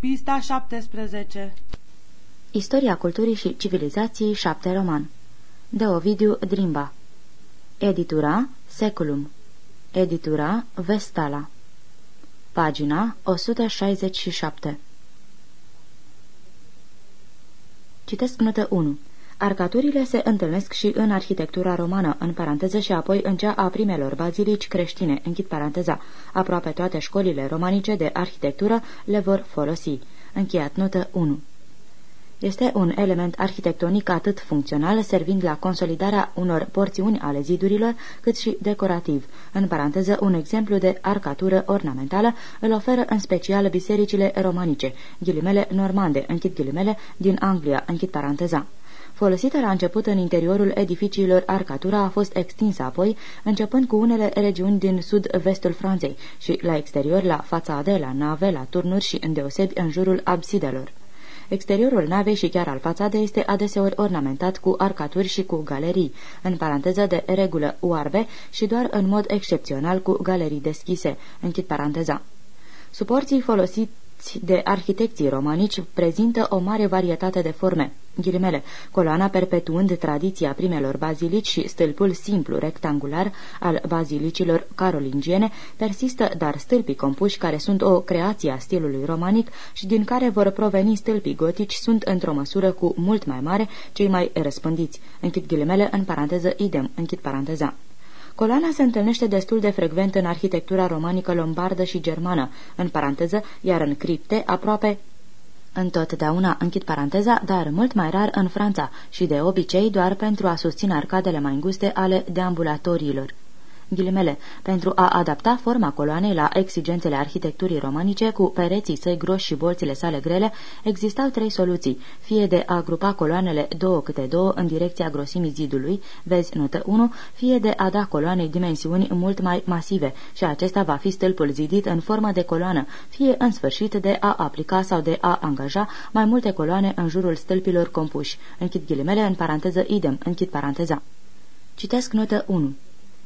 Pista 17 Istoria culturii și civilizației 7 roman. De Ovidiu Drimba. Editura Seculum. Editura Vestala. Pagina 167 Citesc notă 1 Arcaturile se întâlnesc și în arhitectura romană, în paranteză și apoi în cea a primelor bazilici creștine, închid paranteza. Aproape toate școlile romanice de arhitectură le vor folosi. Încheiat notă 1. Este un element arhitectonic atât funcțional, servind la consolidarea unor porțiuni ale zidurilor, cât și decorativ. În paranteză, un exemplu de arcatură ornamentală îl oferă în special bisericile romanice, ghilimele normande, închid ghilimele, din Anglia, închid paranteza. Folosită la început în interiorul edificiilor, arcatura a fost extinsă apoi, începând cu unele regiuni din sud-vestul Franței și la exterior, la fațade, la nave, la turnuri și îndeosebi în jurul absidelor. Exteriorul navei și chiar al fațadei este adeseori ornamentat cu arcaturi și cu galerii, în paranteză de regulă uarbe și doar în mod excepțional cu galerii deschise, închid paranteza. Suporții folosiți de arhitecții romanici prezintă o mare varietate de forme. Ghilimele, coloana perpetuând tradiția primelor bazilici și stâlpul simplu rectangular al bazilicilor carolingiene persistă, dar stâlpii compuși care sunt o creație a stilului romanic și din care vor proveni stâlpii gotici sunt într-o măsură cu mult mai mare cei mai răspândiți. Închid ghilimele în paranteză idem, închid paranteza. Coloana se întâlnește destul de frecvent în arhitectura romanică lombardă și germană, în paranteză, iar în cripte aproape întotdeauna închid paranteza, dar mult mai rar în Franța și de obicei doar pentru a susține arcadele mai înguste ale deambulatoriilor ghilimele, pentru a adapta forma coloanei la exigențele arhitecturii romanice, cu pereții săi groși și bolțile sale grele, existau trei soluții, fie de a grupa coloanele două câte două în direcția grosimii zidului, vezi notă 1, fie de a da coloanei dimensiuni mult mai masive și acesta va fi stâlpul zidit în formă de coloană, fie în sfârșit de a aplica sau de a angaja mai multe coloane în jurul stâlpilor compuși. Închid ghilimele în paranteză idem, închid paranteza. Citesc notă 1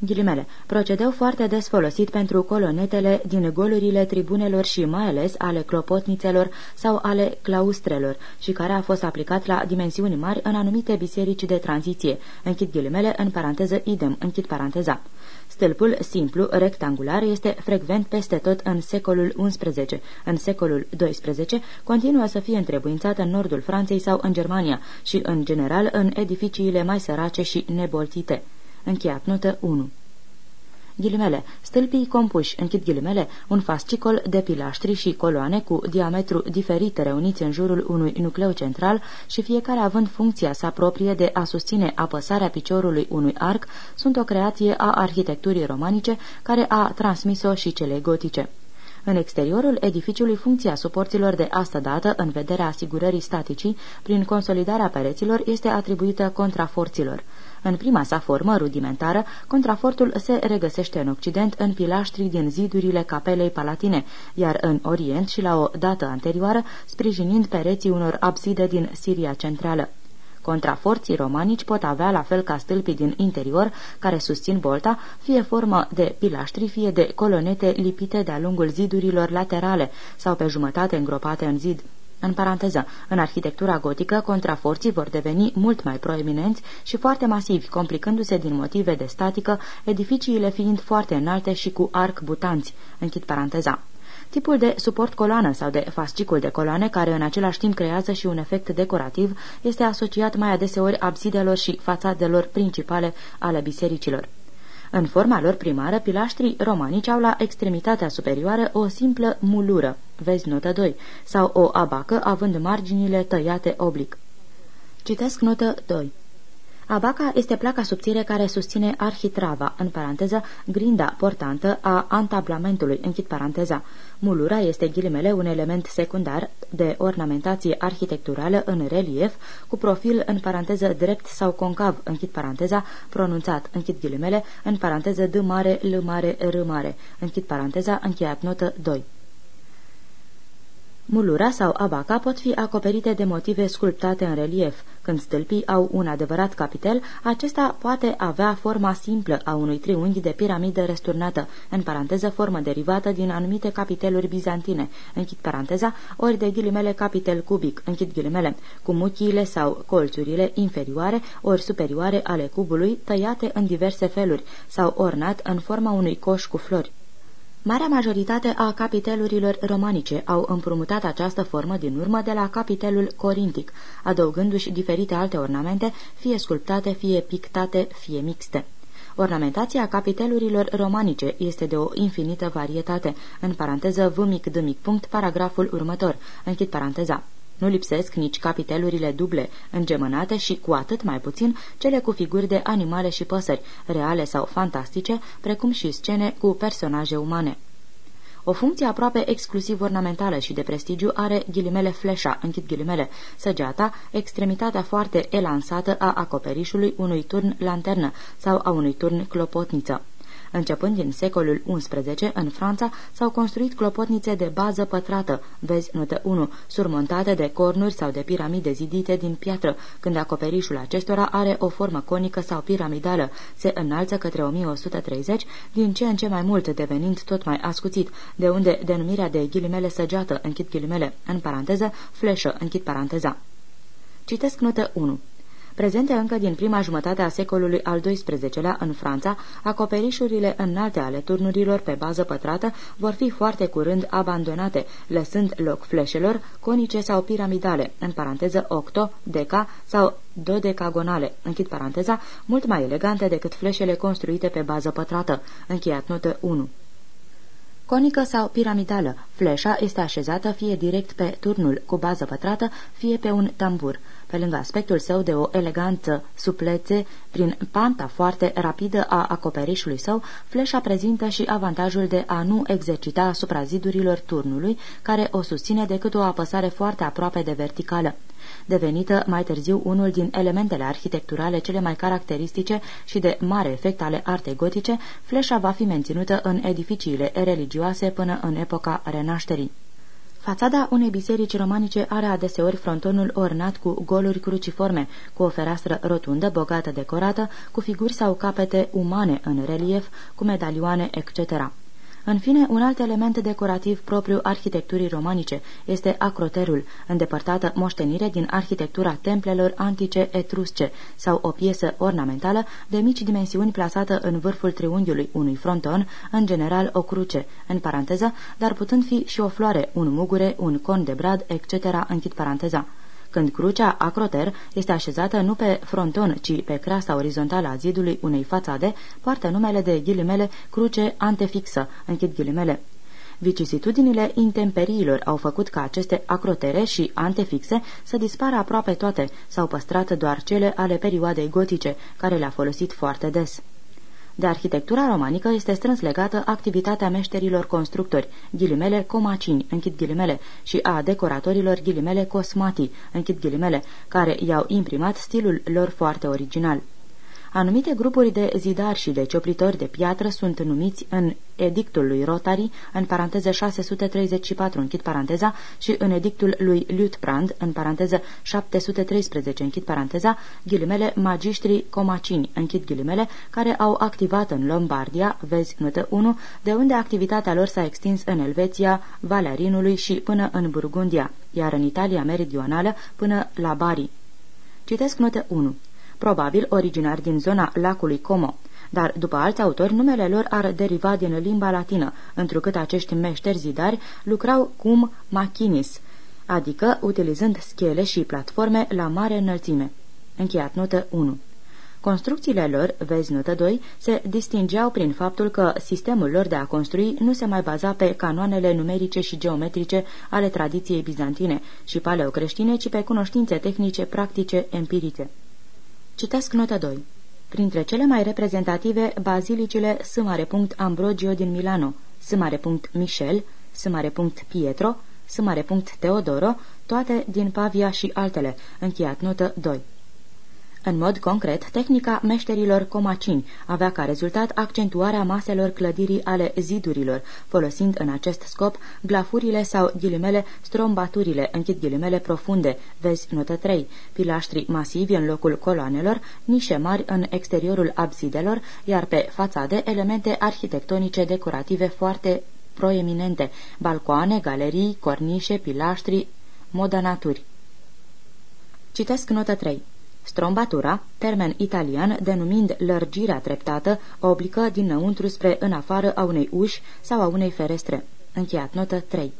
ghilimele, procedeu foarte des folosit pentru colonetele din golurile tribunelor și mai ales ale clopotnițelor sau ale claustrelor și care a fost aplicat la dimensiuni mari în anumite biserici de tranziție. Închid ghilimele în paranteză idem, închid paranteza. Stâlpul simplu, rectangular, este frecvent peste tot în secolul XI. În secolul XII continuă să fie întrebuințat în nordul Franței sau în Germania și, în general, în edificiile mai sărace și nebolțite. Încheiat notă 1. Ghilimele, stâlpii compuși, închid ghilimele, un fascicol de pilaștri și coloane cu diametru diferit reuniți în jurul unui nucleu central și fiecare având funcția sa proprie de a susține apăsarea piciorului unui arc, sunt o creație a arhitecturii romanice care a transmis-o și cele gotice. În exteriorul edificiului, funcția suporților de astă dată, în vederea asigurării staticii, prin consolidarea pereților, este atribuită contraforților. În prima sa formă rudimentară, contrafortul se regăsește în Occident în pilaștri din zidurile capelei palatine, iar în Orient și la o dată anterioară, sprijinind pereții unor abside din Siria centrală. Contraforții romanici pot avea, la fel ca stâlpii din interior, care susțin bolta, fie formă de pilaștri, fie de colonete lipite de-a lungul zidurilor laterale sau pe jumătate îngropate în zid. În paranteză, în arhitectura gotică, contraforții vor deveni mult mai proeminenți și foarte masivi, complicându-se din motive de statică, edificiile fiind foarte înalte și cu arc butanți. Închid paranteza. Tipul de suport coloană sau de fascicul de coloane, care în același timp creează și un efect decorativ, este asociat mai adeseori absidelor și fațadelor principale ale bisericilor. În forma lor primară, pilaștrii romanici au la extremitatea superioară o simplă mulură, vezi notă 2, sau o abacă având marginile tăiate oblic. Citesc notă 2. Abaca este placa subțire care susține arhitrava, în paranteză, grinda portantă a antablamentului, închid paranteza. Mulura este ghilimele un element secundar de ornamentație arhitecturală în relief, cu profil în paranteză drept sau concav, închid paranteza, pronunțat, închid ghilimele, în paranteză d mare, l mare, r mare, închid paranteza, încheiat notă 2. Mulura sau abaca pot fi acoperite de motive sculptate în relief. Când stâlpii au un adevărat capitel, acesta poate avea forma simplă a unui triunghi de piramidă răsturnată, în paranteză formă derivată din anumite capiteluri bizantine, închid paranteza, ori de ghilimele capitel cubic, închid ghilimele, cu muchiile sau colțurile inferioare ori superioare ale cubului tăiate în diverse feluri sau ornat în forma unui coș cu flori. Marea majoritate a capitelurilor romanice au împrumutat această formă din urmă de la capitelul corintic, adăugându-și diferite alte ornamente, fie sculptate, fie pictate, fie mixte. Ornamentația capitelurilor romanice este de o infinită varietate, în paranteză v mic d mic punct, paragraful următor, închid paranteza. Nu lipsesc nici capitelurile duble, îngemănate și, cu atât mai puțin, cele cu figuri de animale și păsări, reale sau fantastice, precum și scene cu personaje umane. O funcție aproape exclusiv ornamentală și de prestigiu are ghilimele fleșa, închid ghilimele, săgeata, extremitatea foarte elansată a acoperișului unui turn lanternă sau a unui turn clopotniță. Începând din secolul XI, în Franța s-au construit clopotnițe de bază pătrată, vezi notă 1, surmontate de cornuri sau de piramide zidite din piatră, când acoperișul acestora are o formă conică sau piramidală, se înalță către 1130, din ce în ce mai mult devenind tot mai ascuțit, de unde denumirea de ghilimele săgeată, închid ghilimele, în paranteză, fleșă, închid paranteza. Citesc notă 1 prezente încă din prima jumătate a secolului al XII-lea în Franța, acoperișurile înalte ale turnurilor pe bază pătrată vor fi foarte curând abandonate, lăsând loc fleșelor conice sau piramidale, în paranteză octo, deca sau dodecagonale, închid paranteza, mult mai elegante decât fleșele construite pe bază pătrată, încheiat notă 1. Conică sau piramidală, fleșa este așezată fie direct pe turnul cu bază pătrată, fie pe un tambur. Pe lângă aspectul său de o elegantă suplețe, prin panta foarte rapidă a acoperișului său, fleșa prezintă și avantajul de a nu exercita asupra zidurilor turnului, care o susține decât o apăsare foarte aproape de verticală devenită mai târziu unul din elementele arhitecturale cele mai caracteristice și de mare efect ale artei gotice, fleșa va fi menținută în edificiile religioase până în epoca renașterii. Fațada unei biserici romanice are adeseori frontonul ornat cu goluri cruciforme, cu o fereastră rotundă, bogată decorată, cu figuri sau capete umane în relief, cu medalioane, etc. În fine, un alt element decorativ propriu arhitecturii romanice este acroterul, îndepărtată moștenire din arhitectura templelor antice etrusce sau o piesă ornamentală de mici dimensiuni plasată în vârful triunghiului unui fronton, în general o cruce, în paranteză, dar putând fi și o floare, un mugure, un con de brad, etc., închid paranteza când crucea acroter este așezată nu pe fronton, ci pe creasta orizontală a zidului unei fațade, poartă numele de ghilimele cruce antefixă, închid ghilimele. Vicisitudinile intemperiilor au făcut ca aceste acrotere și antefixe să dispară aproape toate, s-au păstrat doar cele ale perioadei gotice, care le-a folosit foarte des. De arhitectura romanică este strâns legată activitatea meșterilor constructori, ghilimele comacini, închid ghilimele, și a decoratorilor ghilimele cosmati, închid ghilimele, care i-au imprimat stilul lor foarte original. Anumite grupuri de zidari și de cioplitori de piatră sunt numiți în edictul lui Rotary, în paranteză 634, închid paranteza, și în edictul lui Liutprand, în paranteză 713, închid paranteza, ghilimele magistrii comacini, închid ghilimele, care au activat în Lombardia, vezi notă 1, de unde activitatea lor s-a extins în Elveția, Valea Rinului și până în Burgundia, iar în Italia meridională până la Bari. Citesc notă 1 probabil originar din zona lacului Como, dar, după alți autori, numele lor ar deriva din limba latină, întrucât acești meșteri zidari lucrau cum machinis, adică utilizând schele și platforme la mare înălțime. Încheiat notă 1 Construcțiile lor, vezi notă 2, se distingeau prin faptul că sistemul lor de a construi nu se mai baza pe canoanele numerice și geometrice ale tradiției bizantine și paleocreștine, ci pe cunoștințe tehnice, practice, empirice. Citesc nota 2. Printre cele mai reprezentative, bazilicile S. Ambrogio din Milano, S. Michel, S. Pietro, S. Teodoro, toate din Pavia și altele, încheiat notă 2. În mod concret, tehnica meșterilor comacini avea ca rezultat accentuarea maselor clădirii ale zidurilor, folosind în acest scop glafurile sau ghilimele strombaturile, închid ghilimele profunde, vezi notă 3, pilaștri masivi în locul coloanelor, nișe mari în exteriorul absidelor, iar pe fațade elemente arhitectonice decorative foarte proeminente, balcoane, galerii, cornișe, pilaștri, modănaturi. Citesc notă 3. Strombatura, termen italian denumind lărgirea treptată, oblică dinăuntru spre în afară a unei uși sau a unei ferestre. Încheiat notă 3.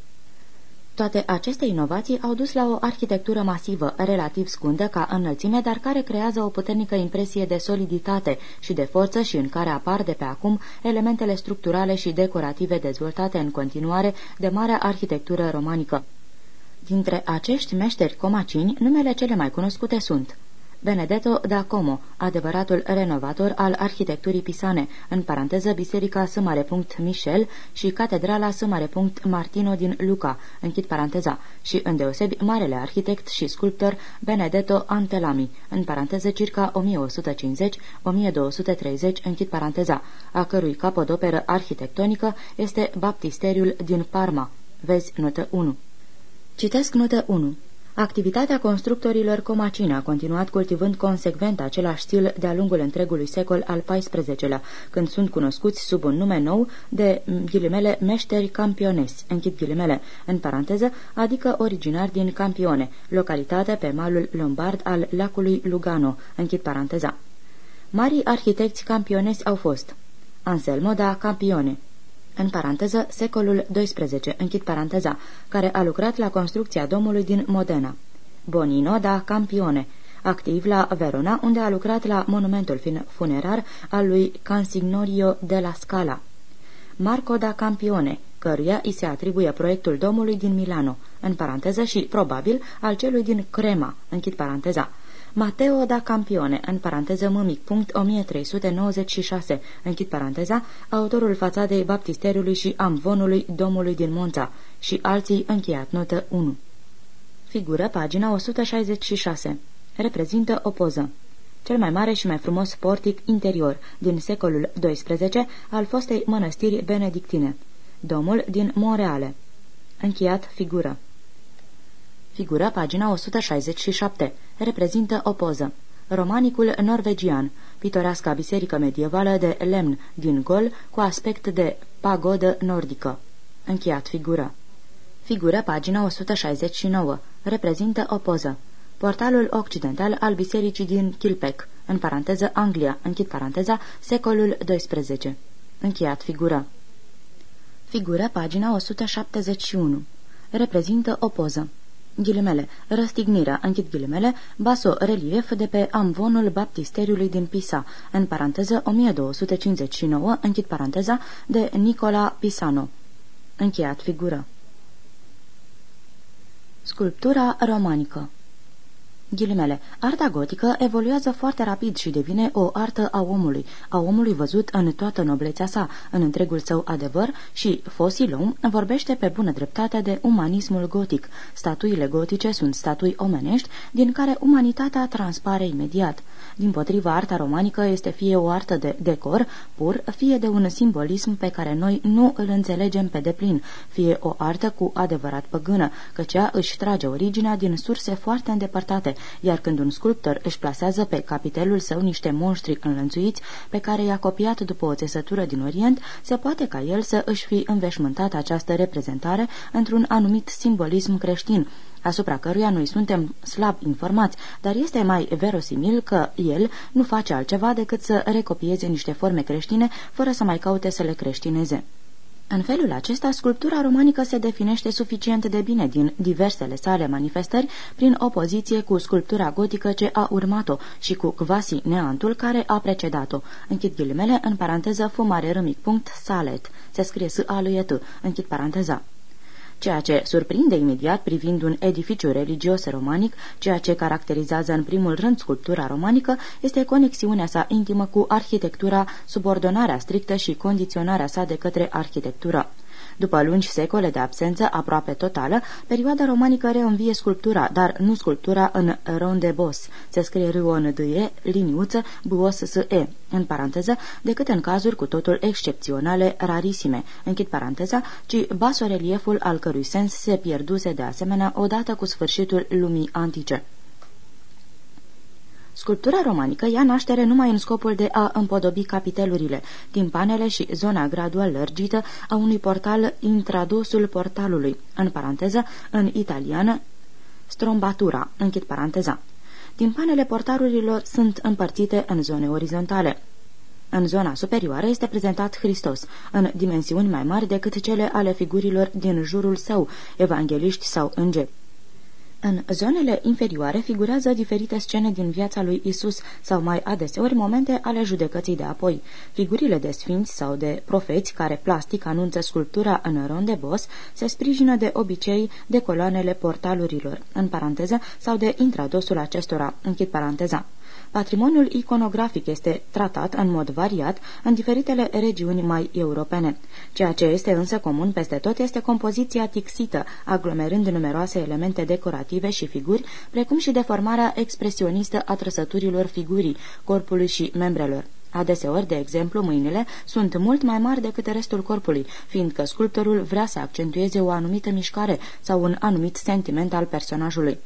Toate aceste inovații au dus la o arhitectură masivă, relativ scundă ca înălțime, dar care creează o puternică impresie de soliditate și de forță și în care apar de pe acum elementele structurale și decorative dezvoltate în continuare de marea arhitectură romanică. Dintre acești meșteri comacini, numele cele mai cunoscute sunt Benedetto da Como, adevăratul renovator al arhitecturii pisane, în paranteză Biserica S. Michel și Catedrala S. Martino din Luca, închid paranteza, și îndeosebi marele arhitect și sculptor Benedetto Antelami, în paranteză circa 1150-1230, închid paranteza, a cărui capodoperă arhitectonică este baptisteriul din Parma. Vezi notă 1. Citesc notă 1. Activitatea constructorilor Comacina a continuat cultivând consecvent același stil de-a lungul întregului secol al XIV-lea, când sunt cunoscuți sub un nume nou de ghilimele meșteri campionesi, închid ghilimele, în paranteză, adică originar din Campione, localitate pe malul lombard al lacului Lugano, închid paranteza. Marii arhitecți campionesi au fost Anselmo da Campione, în paranteză, secolul XII, închid paranteza, care a lucrat la construcția domului din Modena. Bonino da Campione, activ la Verona, unde a lucrat la monumentul funerar al lui Cansignorio de la Scala. Marco da Campione, căruia îi se atribuie proiectul domului din Milano, în paranteză și, probabil, al celui din Crema, închid paranteza, Mateo da Campione, în paranteză mâmic, punct 1396, închid paranteza, autorul fațadei baptisteriului și amvonului domului din Monța și alții încheiat notă 1. Figură pagina 166. Reprezintă o poză. Cel mai mare și mai frumos portic interior din secolul XII al fostei mănăstiri benedictine. Domul din Monreale. Încheiat figură. Figură pagina 167. Reprezintă o poză. Romanicul norvegian, pitoreasca biserică medievală de lemn din gol cu aspect de pagodă nordică. Încheiat figură. Figură pagina 169. Reprezintă o poză. Portalul occidental al bisericii din Kilpec, în paranteză Anglia, închid paranteza, secolul XII. Încheiat figură. Figură pagina 171. Reprezintă o poză ghilimele, răstignirea, închid ghilimele, baso-relief de pe amvonul baptisteriului din Pisa, în paranteză 1259, închid paranteza, de Nicola Pisano. Încheiat figură. Sculptura romanică Ghilimele, arta gotică evoluează foarte rapid și devine o artă a omului, a omului văzut în toată noblețea sa, în întregul său adevăr și Fosilom vorbește pe bună dreptate de umanismul gotic. Statuile gotice sunt statui omenești din care umanitatea transpare imediat. Din potriva, arta romanică este fie o artă de decor pur, fie de un simbolism pe care noi nu îl înțelegem pe deplin, fie o artă cu adevărat păgână, căci ea își trage originea din surse foarte îndepărtate, iar când un sculptor își plasează pe capitelul său niște monștri înlănțuiți pe care i-a copiat după o țesătură din Orient, se poate ca el să își fi înveșmântat această reprezentare într-un anumit simbolism creștin, asupra căruia noi suntem slab informați, dar este mai verosimil că el nu face altceva decât să recopieze niște forme creștine fără să mai caute să le creștineze. În felul acesta, sculptura romanică se definește suficient de bine din diversele sale manifestări prin opoziție cu sculptura gotică ce a urmat-o și cu Quasi Neantul care a precedat-o. Închid ghilimele, în paranteză, fumare râmic punct, salet. Se scrie s a lui închid paranteza ceea ce surprinde imediat privind un edificiu religios romanic, ceea ce caracterizează în primul rând sculptura romanică, este conexiunea sa intimă cu arhitectura, subordonarea strictă și condiționarea sa de către arhitectură. După lungi secole de absență aproape totală, perioada romanică reînvie sculptura, dar nu sculptura în ronde bos. Se scrie r o n d e liniuță, buos s e în paranteză, decât în cazuri cu totul excepționale, rarisime, închid paranteza, ci basorelieful al cărui sens se pierduse de asemenea odată cu sfârșitul lumii antice. Sculptura romanică ia naștere numai în scopul de a împodobi capitelurile, timpanele și zona gradual lărgită a unui portal intradusul portalului, în paranteză, în italiană, strombatura, închid paranteza. Timpanele portalurilor sunt împărțite în zone orizontale. În zona superioară este prezentat Hristos, în dimensiuni mai mari decât cele ale figurilor din jurul său, evangeliști sau îngeri. În zonele inferioare figurează diferite scene din viața lui Isus sau mai adeseori momente ale judecății de apoi. Figurile de sfinți sau de profeți care plastic anunță sculptura în ron de bos se sprijină de obicei de coloanele portalurilor, în paranteză, sau de intradosul acestora, închid paranteza. Patrimoniul iconografic este tratat în mod variat în diferitele regiuni mai europene. Ceea ce este însă comun peste tot este compoziția tixită, aglomerând numeroase elemente decorative și figuri, precum și deformarea expresionistă a trăsăturilor figurii, corpului și membrelor. Adeseori, de exemplu, mâinile sunt mult mai mari decât restul corpului, fiindcă sculptorul vrea să accentueze o anumită mișcare sau un anumit sentiment al personajului.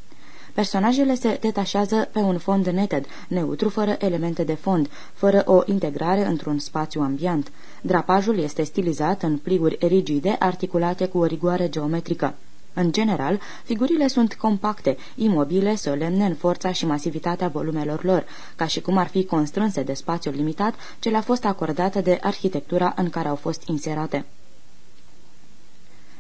Personajele se detașează pe un fond neted, neutru, fără elemente de fond, fără o integrare într-un spațiu ambiant. Drapajul este stilizat în pliuri rigide, articulate cu o rigoare geometrică. În general, figurile sunt compacte, imobile, solemne în forța și masivitatea volumelor lor, ca și cum ar fi constrânse de spațiul limitat ce le-a fost acordată de arhitectura în care au fost inserate.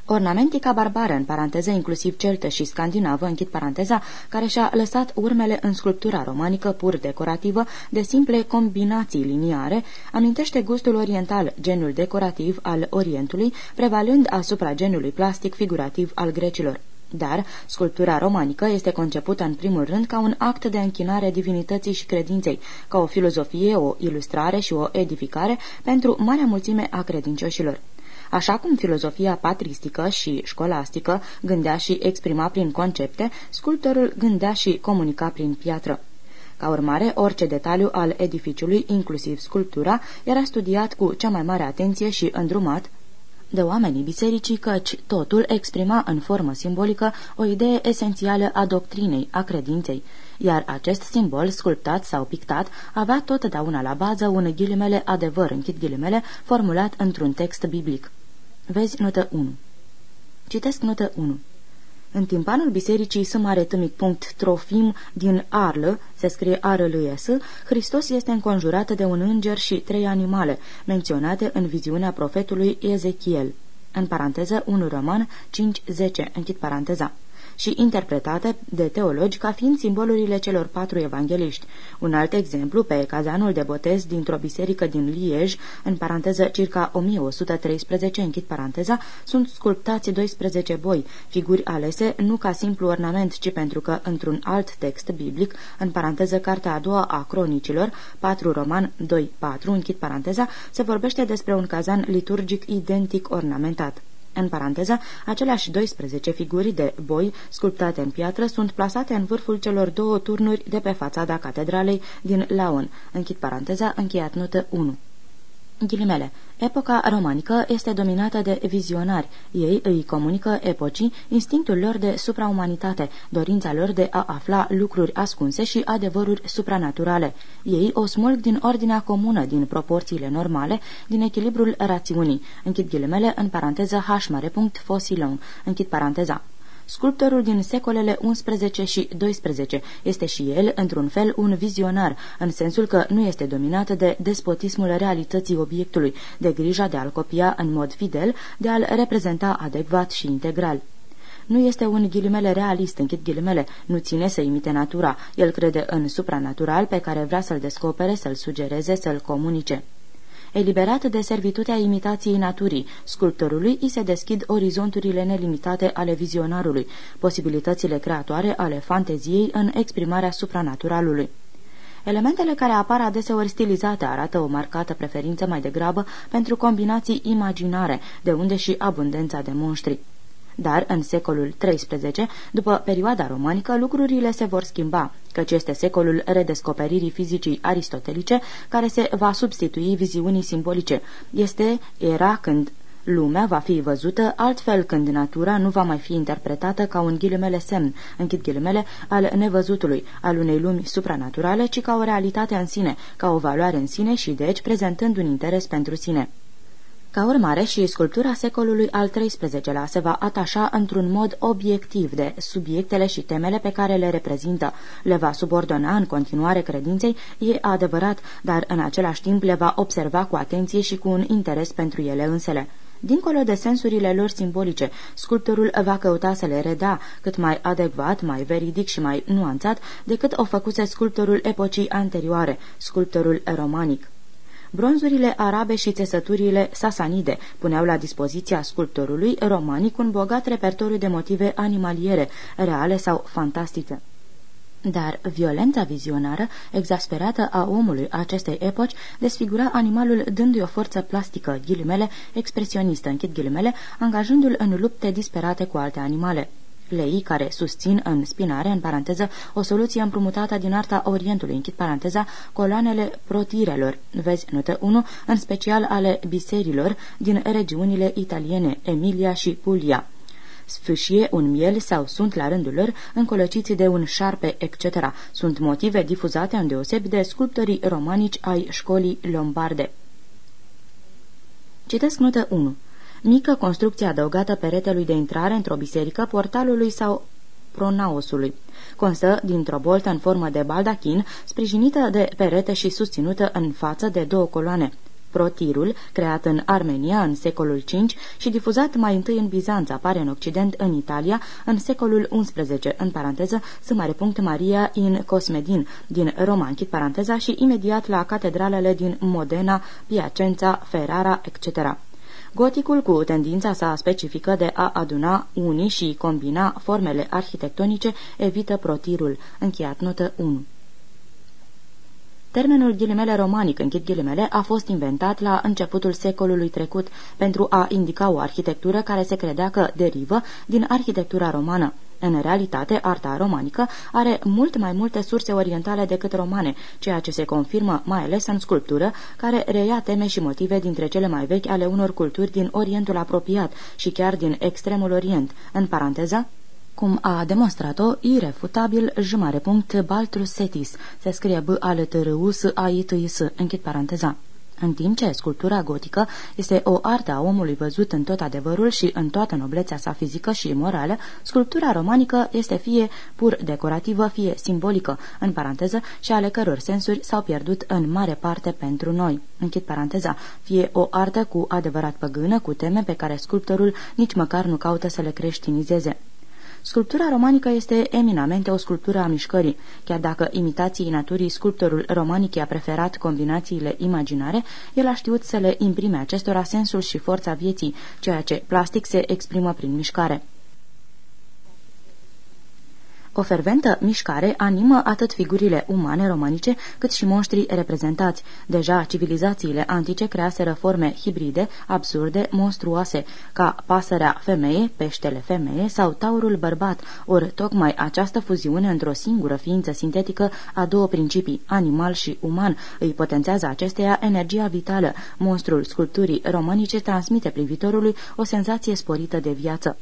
Ornamentica barbară, în paranteză inclusiv celtă și scandinavă, închid paranteza, care și-a lăsat urmele în sculptura romanică pur decorativă de simple combinații liniare, amintește gustul oriental, genul decorativ al Orientului, prevalând asupra genului plastic figurativ al grecilor. Dar sculptura romanică este concepută în primul rând ca un act de închinare divinității și credinței, ca o filozofie, o ilustrare și o edificare pentru marea mulțime a credincioșilor. Așa cum filozofia patristică și școlastică gândea și exprima prin concepte, sculptorul gândea și comunica prin piatră. Ca urmare, orice detaliu al edificiului, inclusiv sculptura, era studiat cu cea mai mare atenție și îndrumat de oamenii bisericii căci totul exprima în formă simbolică o idee esențială a doctrinei, a credinței, iar acest simbol, sculptat sau pictat, avea totdeauna la bază un ghilimele adevăr, închid ghilimele, formulat într-un text biblic. Vezi notă 1. Citesc notă 1. În timpanul bisericii S. Mare Tâmic. Punct, Trofim din Arlă, se scrie S, Hristos este înconjurat de un înger și trei animale, menționate în viziunea profetului Ezechiel. În paranteză, 1 Roman 5-10, închid paranteza și interpretate de teologi ca fiind simbolurile celor patru evangeliști. Un alt exemplu, pe cazanul de botez dintr-o biserică din Liege, în paranteză circa 1113, închid paranteza, sunt sculptați 12 boi, figuri alese nu ca simplu ornament, ci pentru că, într-un alt text biblic, în paranteză cartea a doua a cronicilor, 4 roman 2-4, închid paranteza, se vorbește despre un cazan liturgic identic ornamentat. În paranteză, aceleași 12 figuri de boi sculptate în piatră sunt plasate în vârful celor două turnuri de pe fațada catedralei din Laon. Închid paranteza, încheiat notă 1. Ghilimele. Epoca romanică este dominată de vizionari. Ei îi comunică epocii instinctul lor de supraumanitate, dorința lor de a afla lucruri ascunse și adevăruri supranaturale. Ei o smulg din ordinea comună, din proporțiile normale, din echilibrul rațiunii. Închid ghilimele în paranteză h mare punct fosilon. Închid paranteza. Sculptorul din secolele 11 și 12 este și el, într-un fel, un vizionar, în sensul că nu este dominat de despotismul realității obiectului, de grija de a-l copia în mod fidel, de a-l reprezenta adecvat și integral. Nu este un ghilimele realist, închid ghilimele, nu ține să imite natura. El crede în supranatural pe care vrea să-l descopere, să-l sugereze, să-l comunice. Eliberat de servitutea imitației naturii, sculptorului îi se deschid orizonturile nelimitate ale vizionarului, posibilitățile creatoare ale fanteziei în exprimarea supranaturalului. Elementele care apar adeseori stilizate arată o marcată preferință mai degrabă pentru combinații imaginare, de unde și abundența de monștri. Dar în secolul XIII, după perioada romanică, lucrurile se vor schimba, căci este secolul redescoperirii fizicii aristotelice, care se va substitui viziunii simbolice. Este era când Lumea va fi văzută altfel când natura nu va mai fi interpretată ca un ghilimele semn, închid ghilimele, al nevăzutului, al unei lumi supranaturale, ci ca o realitate în sine, ca o valoare în sine și deci prezentând un interes pentru sine. Ca urmare, și sculptura secolului al XIII-lea se va atașa într-un mod obiectiv de subiectele și temele pe care le reprezintă. Le va subordona în continuare credinței, e adevărat, dar în același timp le va observa cu atenție și cu un interes pentru ele însele. Dincolo de sensurile lor simbolice, sculptorul va căuta să le reda cât mai adecvat, mai veridic și mai nuanțat decât o făcuse sculptorul epocii anterioare, sculptorul romanic. Bronzurile arabe și țesăturile sasanide puneau la dispoziția sculptorului romanic un bogat repertoriu de motive animaliere, reale sau fantastice. Dar violența vizionară, exasperată a omului acestei epoci, desfigura animalul dându-i o forță plastică, ghilimele, expresionistă, închid ghilimele, angajându-l în lupte disperate cu alte animale lei care susțin în spinare, în paranteză, o soluție împrumutată din arta Orientului, închid paranteza, coloanele protirelor, vezi notă 1, în special ale biserilor din regiunile italiene, Emilia și Puglia sfâșie un miel sau sunt la rândul lor încolăciți de un șarpe, etc. Sunt motive difuzate îndeosebi de sculptorii romanici ai școlii lombarde. Citesc notă 1. Mică construcție adăugată peretelui de intrare într-o biserică, portalului sau pronaosului. Constă dintr-o boltă în formă de baldachin, sprijinită de perete și susținută în față de două coloane. Protirul, creat în Armenia în secolul V și difuzat mai întâi în Bizanț, apare în Occident în Italia în secolul XI, în paranteză, punct Maria in Cosmedin, din Roma, închid paranteza, și imediat la catedralele din Modena, Piacenza, Ferrara, etc. Goticul, cu tendința sa specifică de a aduna unii și combina formele arhitectonice, evită protirul. Încheiat notă 1. Termenul ghilimele romanic, închid ghilimele, a fost inventat la începutul secolului trecut pentru a indica o arhitectură care se credea că derivă din arhitectura romană. În realitate, arta romanică are mult mai multe surse orientale decât romane, ceea ce se confirmă mai ales în sculptură, care reia teme și motive dintre cele mai vechi ale unor culturi din Orientul apropiat și chiar din extremul Orient. În paranteză, cum a demonstrat-o irefutabil jumare punct Baltrus Setis, se scrie B al t r u s a i t i s închid paranteza. În timp ce sculptura gotică este o artă a omului văzut în tot adevărul și în toată noblețea sa fizică și morală, sculptura romanică este fie pur decorativă, fie simbolică, în paranteză, și ale căror sensuri s-au pierdut în mare parte pentru noi. Închid paranteza, fie o artă cu adevărat păgână, cu teme pe care sculptorul nici măcar nu caută să le creștinizeze. Sculptura romanică este eminamente o sculptură a mișcării. Chiar dacă imitației naturii sculptorul romanic i-a preferat combinațiile imaginare, el a știut să le imprime acestora sensul și forța vieții, ceea ce plastic se exprimă prin mișcare. O ferventă mișcare animă atât figurile umane romanice, cât și monștrii reprezentați. Deja civilizațiile antice creaseră forme hibride, absurde, monstruoase, ca pasărea femeie, peștele femeie sau taurul bărbat, ori tocmai această fuziune într-o singură ființă sintetică a două principii, animal și uman, îi potențează acesteia energia vitală. Monstrul sculpturii romanice transmite privitorului o senzație sporită de viață.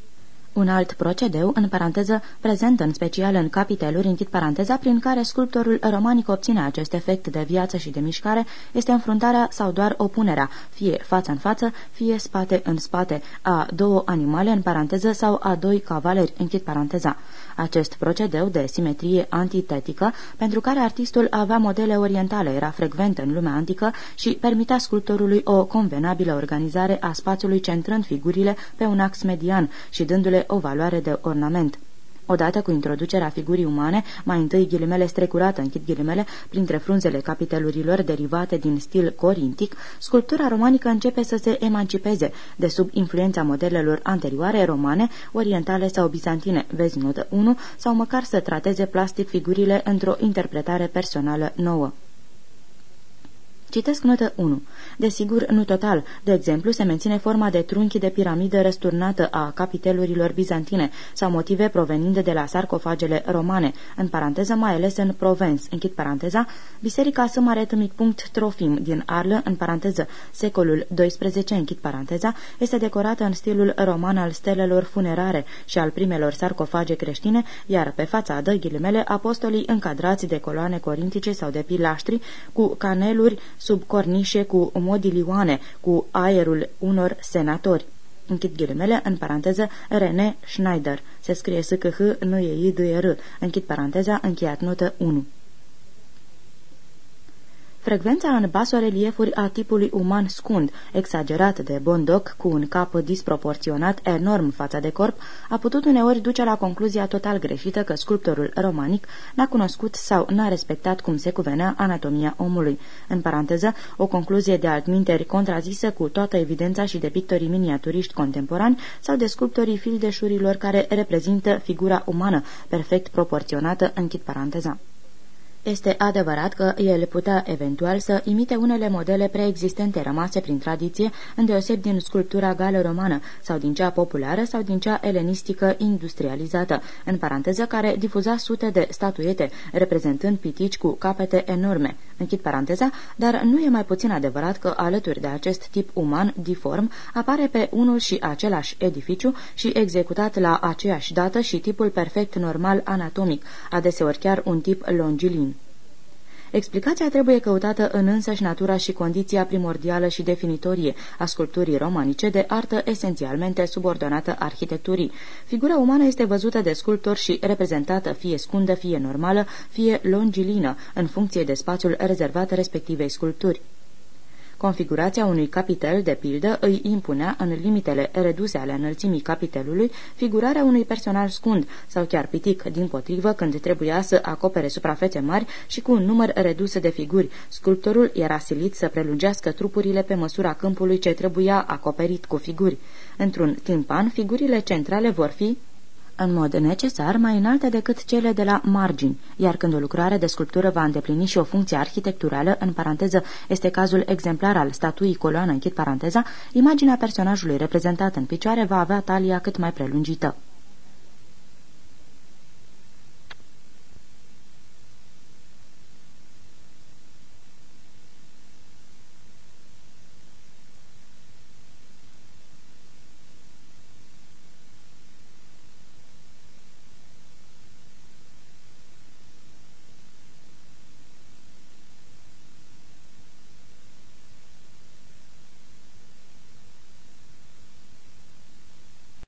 Un alt procedeu, în paranteză, prezent în special în capiteluri, închid paranteza, prin care sculptorul romanic obține acest efect de viață și de mișcare, este înfruntarea sau doar opunerea, fie față în față, fie spate în spate, a două animale, în paranteză, sau a doi cavaleri, închid paranteza. Acest procedeu de simetrie antitetică, pentru care artistul avea modele orientale, era frecvent în lumea antică și permitea sculptorului o convenabilă organizare a spațiului centrând figurile pe un ax median și dându-le o valoare de ornament. Odată cu introducerea figurii umane, mai întâi ghilimele strecurată, închid ghilimele, printre frunzele capitelurilor derivate din stil corintic, sculptura romanică începe să se emancipeze de sub influența modelelor anterioare romane, orientale sau bizantine, vezi notă 1, sau măcar să trateze plastic figurile într-o interpretare personală nouă. Citesc notă 1. Desigur, nu total. De exemplu, se menține forma de trunchi de piramidă răsturnată a capitelurilor bizantine sau motive provenind de la sarcofagele romane, în paranteză mai ales în Provence, închid paranteza, Biserica S. Mic punct Trofim din Arlă, în paranteză, secolul XII, închid paranteza, este decorată în stilul roman al stelelor funerare și al primelor sarcofage creștine, iar pe fața dă ghilimele apostolii încadrați de coloane corintice sau de pilaștri cu caneluri sub cornișe cu modilioane, cu aerul unor senatori. Închid ghilimele, în paranteză, René Schneider. Se scrie s c h nu e i d r Închid paranteza, încheiat notă 1. Frecvența în basoreliefuri a tipului uman scund, exagerat de bondoc, cu un cap disproporționat enorm față de corp, a putut uneori duce la concluzia total greșită că sculptorul romanic n-a cunoscut sau n-a respectat cum se cuvenea anatomia omului. În paranteză, o concluzie de altminteri contrazisă cu toată evidența și de pictorii miniaturiști contemporani sau de sculptorii fildeșurilor care reprezintă figura umană, perfect proporționată, închid paranteza. Este adevărat că el putea eventual să imite unele modele preexistente rămase prin tradiție, îndeoseb din sculptura gală-romană sau din cea populară sau din cea elenistică industrializată, în paranteză care difuza sute de statuete, reprezentând pitici cu capete enorme. Închid paranteza, dar nu e mai puțin adevărat că alături de acest tip uman diform apare pe unul și același edificiu și executat la aceeași dată și tipul perfect normal anatomic, adeseori chiar un tip longilin. Explicația trebuie căutată în însăși natura și condiția primordială și definitorie a sculpturii romanice de artă esențialmente subordonată arhitecturii. Figura umană este văzută de sculptor și reprezentată fie scundă, fie normală, fie longilină, în funcție de spațiul rezervat respectivei sculpturi. Configurația unui capitel, de pildă, îi impunea, în limitele reduse ale înălțimii capitelului, figurarea unui personal scund sau chiar pitic, din potrivă, când trebuia să acopere suprafețe mari și cu un număr redus de figuri. Sculptorul era silit să prelungească trupurile pe măsura câmpului ce trebuia acoperit cu figuri. Într-un timpan, figurile centrale vor fi în mod necesar mai înalte decât cele de la margini, iar când o lucrare de sculptură va îndeplini și o funcție arhitecturală, în paranteză este cazul exemplar al statuii coloană, închid paranteza, imaginea personajului reprezentat în picioare va avea talia cât mai prelungită.